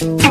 Thank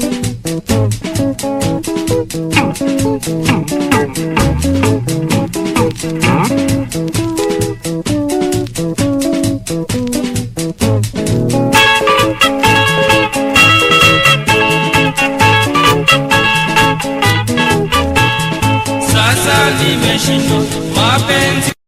Sasa nimeshindwa mapenzi